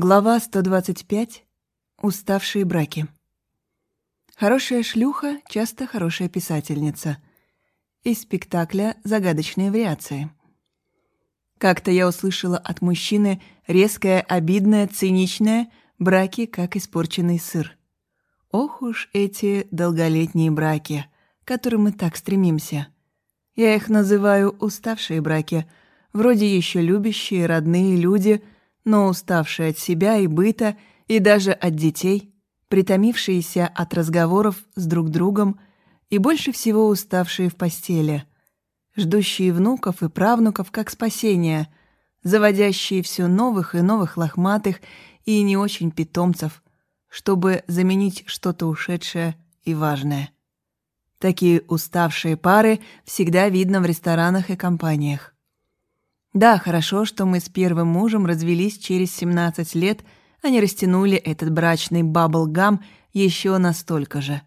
Глава 125. Уставшие браки. Хорошая шлюха — часто хорошая писательница. Из спектакля «Загадочные вариации». Как-то я услышала от мужчины резкое, обидное, циничное «браки, как испорченный сыр». Ох уж эти долголетние браки, к которым мы так стремимся. Я их называю «уставшие браки», вроде еще любящие, родные люди — но уставшие от себя и быта, и даже от детей, притомившиеся от разговоров с друг другом и больше всего уставшие в постели, ждущие внуков и правнуков как спасения, заводящие все новых и новых лохматых и не очень питомцев, чтобы заменить что-то ушедшее и важное. Такие уставшие пары всегда видно в ресторанах и компаниях. Да, хорошо, что мы с первым мужем развелись через 17 лет, а не растянули этот брачный баблгам еще настолько же.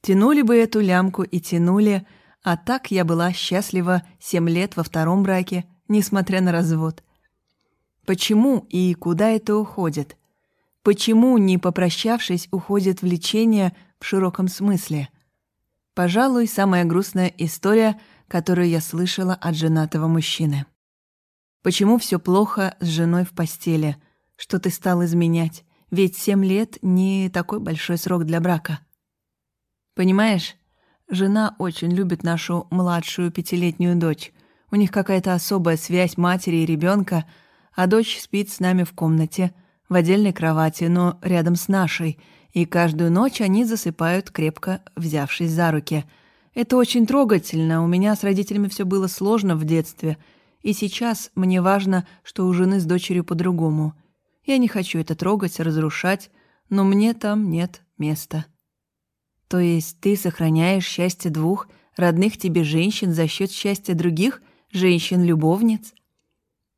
Тянули бы эту лямку и тянули, а так я была счастлива 7 лет во втором браке, несмотря на развод. Почему и куда это уходит? Почему, не попрощавшись, уходит в лечение в широком смысле? Пожалуй, самая грустная история, которую я слышала от женатого мужчины. Почему все плохо с женой в постели? Что ты стал изменять? Ведь семь лет — не такой большой срок для брака. Понимаешь, жена очень любит нашу младшую пятилетнюю дочь. У них какая-то особая связь матери и ребенка, а дочь спит с нами в комнате, в отдельной кровати, но рядом с нашей, и каждую ночь они засыпают, крепко взявшись за руки. Это очень трогательно, у меня с родителями все было сложно в детстве — и сейчас мне важно, что у жены с дочерью по-другому. Я не хочу это трогать, разрушать, но мне там нет места. То есть ты сохраняешь счастье двух родных тебе женщин за счет счастья других женщин-любовниц?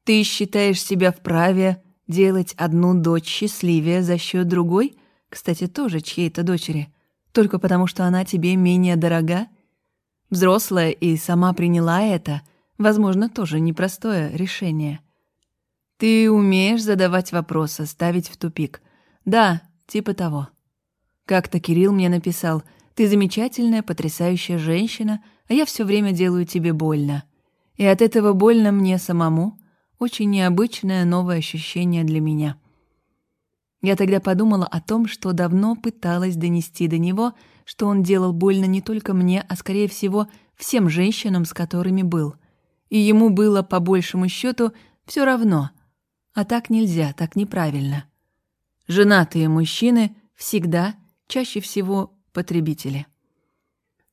Ты считаешь себя вправе делать одну дочь счастливее за счет другой, кстати, тоже чьей-то дочери, только потому что она тебе менее дорога? Взрослая и сама приняла это — Возможно, тоже непростое решение. Ты умеешь задавать вопросы, ставить в тупик. Да, типа того. Как-то Кирилл мне написал, ты замечательная, потрясающая женщина, а я все время делаю тебе больно. И от этого больно мне самому. Очень необычное новое ощущение для меня. Я тогда подумала о том, что давно пыталась донести до него, что он делал больно не только мне, а, скорее всего, всем женщинам, с которыми был — и ему было, по большему счету, все равно. А так нельзя, так неправильно. Женатые мужчины всегда, чаще всего, потребители.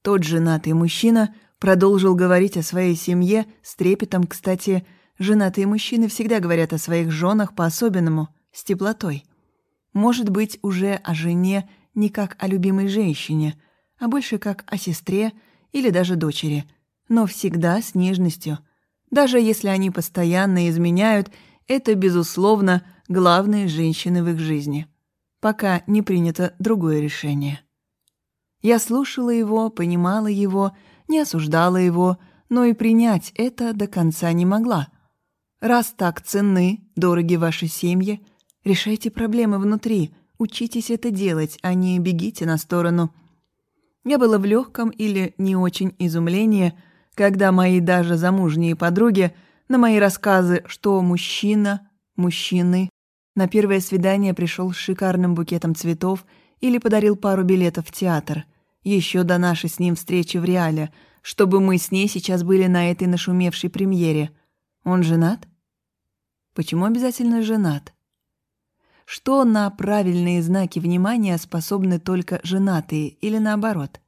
Тот женатый мужчина продолжил говорить о своей семье с трепетом, кстати, женатые мужчины всегда говорят о своих женах по-особенному, с теплотой. Может быть, уже о жене не как о любимой женщине, а больше как о сестре или даже дочери – но всегда с нежностью. Даже если они постоянно изменяют, это, безусловно, главные женщины в их жизни. Пока не принято другое решение. Я слушала его, понимала его, не осуждала его, но и принять это до конца не могла. Раз так ценны, дороги ваши семьи, решайте проблемы внутри, учитесь это делать, а не бегите на сторону. Я была в легком или не очень изумлении, когда мои даже замужние подруги на мои рассказы, что мужчина, мужчины, на первое свидание пришел с шикарным букетом цветов или подарил пару билетов в театр, еще до нашей с ним встречи в реале, чтобы мы с ней сейчас были на этой нашумевшей премьере. Он женат? Почему обязательно женат? Что на правильные знаки внимания способны только женатые или наоборот?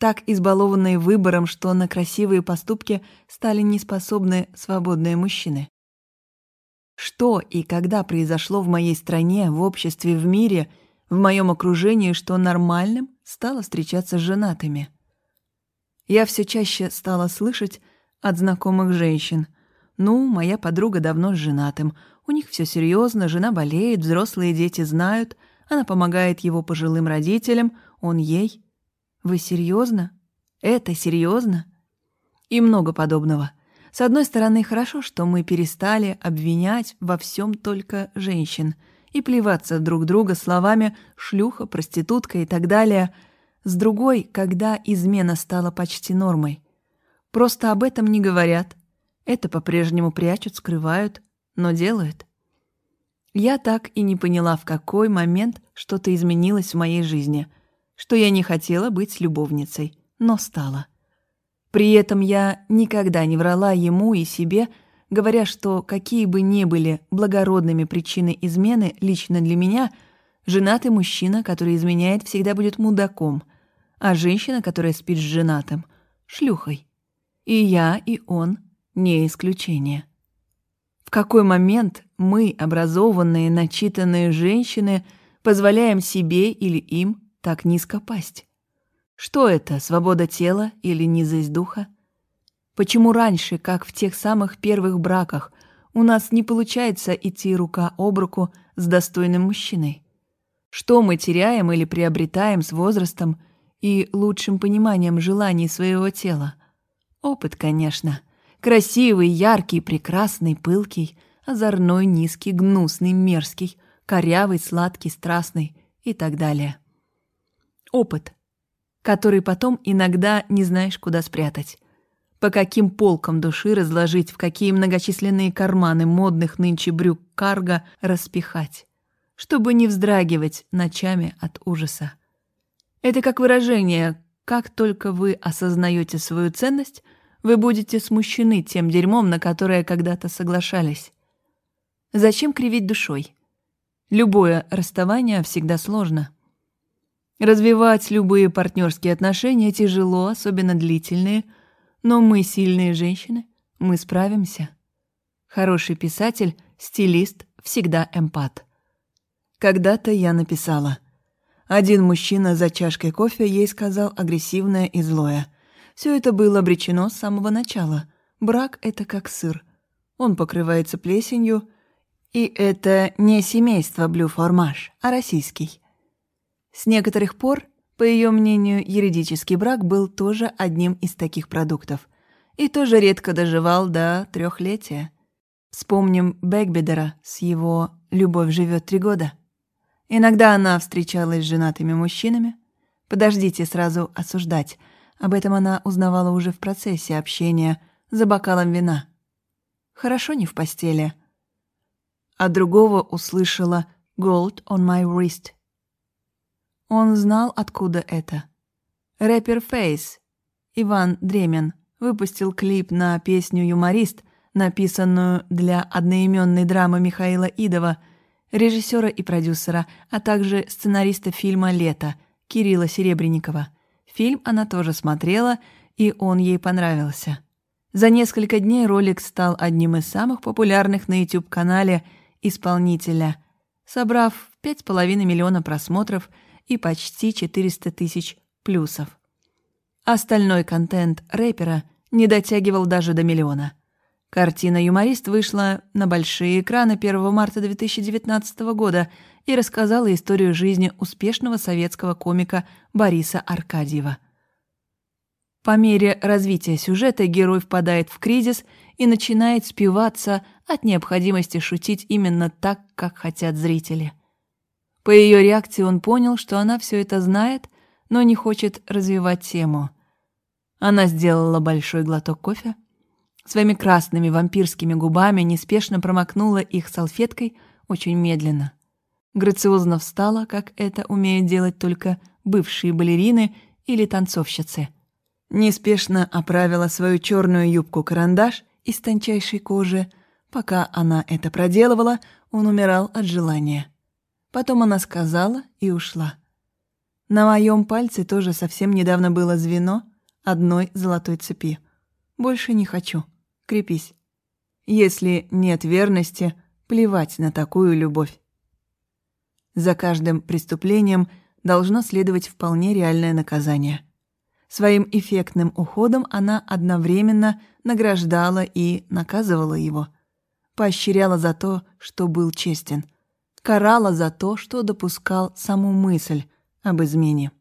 Так избалованные выбором, что на красивые поступки стали неспособны свободные мужчины. Что и когда произошло в моей стране, в обществе, в мире, в моем окружении, что нормальным стало встречаться с женатыми? Я все чаще стала слышать от знакомых женщин. «Ну, моя подруга давно с женатым. У них все серьезно, жена болеет, взрослые дети знают, она помогает его пожилым родителям, он ей». Вы серьезно? Это серьезно? И много подобного. С одной стороны, хорошо, что мы перестали обвинять во всем только женщин и плеваться друг друга словами «шлюха», «проститутка» и так далее. С другой, когда измена стала почти нормой. Просто об этом не говорят. Это по-прежнему прячут, скрывают, но делают. Я так и не поняла, в какой момент что-то изменилось в моей жизни, что я не хотела быть любовницей, но стала. При этом я никогда не врала ему и себе, говоря, что какие бы ни были благородными причины измены лично для меня, женатый мужчина, который изменяет, всегда будет мудаком, а женщина, которая спит с женатым — шлюхой. И я, и он — не исключение. В какой момент мы, образованные, начитанные женщины, позволяем себе или им так низко пасть? Что это, свобода тела или низость духа? Почему раньше, как в тех самых первых браках, у нас не получается идти рука об руку с достойным мужчиной? Что мы теряем или приобретаем с возрастом и лучшим пониманием желаний своего тела? Опыт, конечно. Красивый, яркий, прекрасный, пылкий, озорной, низкий, гнусный, мерзкий, корявый, сладкий, страстный и так далее. Опыт, который потом иногда не знаешь, куда спрятать по каким полкам души разложить, в какие многочисленные карманы модных нынче брюк карго распихать, чтобы не вздрагивать ночами от ужаса. Это как выражение «как только вы осознаете свою ценность», вы будете смущены тем дерьмом, на которое когда-то соглашались. Зачем кривить душой? Любое расставание всегда сложно. Развивать любые партнерские отношения тяжело, особенно длительные – но мы сильные женщины, мы справимся. Хороший писатель, стилист, всегда эмпат. Когда-то я написала. Один мужчина за чашкой кофе ей сказал агрессивное и злое. Все это было обречено с самого начала. Брак — это как сыр. Он покрывается плесенью, и это не семейство Блю-Формаж, а российский. С некоторых пор по ее мнению, юридический брак был тоже одним из таких продуктов. И тоже редко доживал до трехлетия. Вспомним Бекбедера с его «Любовь живет три года». Иногда она встречалась с женатыми мужчинами. Подождите сразу осуждать. Об этом она узнавала уже в процессе общения за бокалом вина. Хорошо не в постели. А другого услышала «Gold on my wrist» Он знал, откуда это. Рэпер Фейс, Иван Дремин, выпустил клип на песню «Юморист», написанную для одноименной драмы Михаила Идова, режиссера и продюсера, а также сценариста фильма «Лето» Кирилла Серебренникова. Фильм она тоже смотрела, и он ей понравился. За несколько дней ролик стал одним из самых популярных на YouTube-канале исполнителя, собрав 5,5 миллиона просмотров – и почти 400 тысяч плюсов. Остальной контент рэпера не дотягивал даже до миллиона. Картина «Юморист» вышла на большие экраны 1 марта 2019 года и рассказала историю жизни успешного советского комика Бориса Аркадьева. По мере развития сюжета герой впадает в кризис и начинает спиваться от необходимости шутить именно так, как хотят зрители – по ее реакции он понял, что она все это знает, но не хочет развивать тему. Она сделала большой глоток кофе, своими красными вампирскими губами неспешно промокнула их салфеткой очень медленно. Грациозно встала, как это умеют делать только бывшие балерины или танцовщицы. Неспешно оправила свою черную юбку-карандаш из тончайшей кожи. Пока она это проделывала, он умирал от желания. Потом она сказала и ушла. На моем пальце тоже совсем недавно было звено одной золотой цепи. Больше не хочу. Крепись. Если нет верности, плевать на такую любовь. За каждым преступлением должно следовать вполне реальное наказание. Своим эффектным уходом она одновременно награждала и наказывала его. Поощряла за то, что был честен — карала за то, что допускал саму мысль об измене.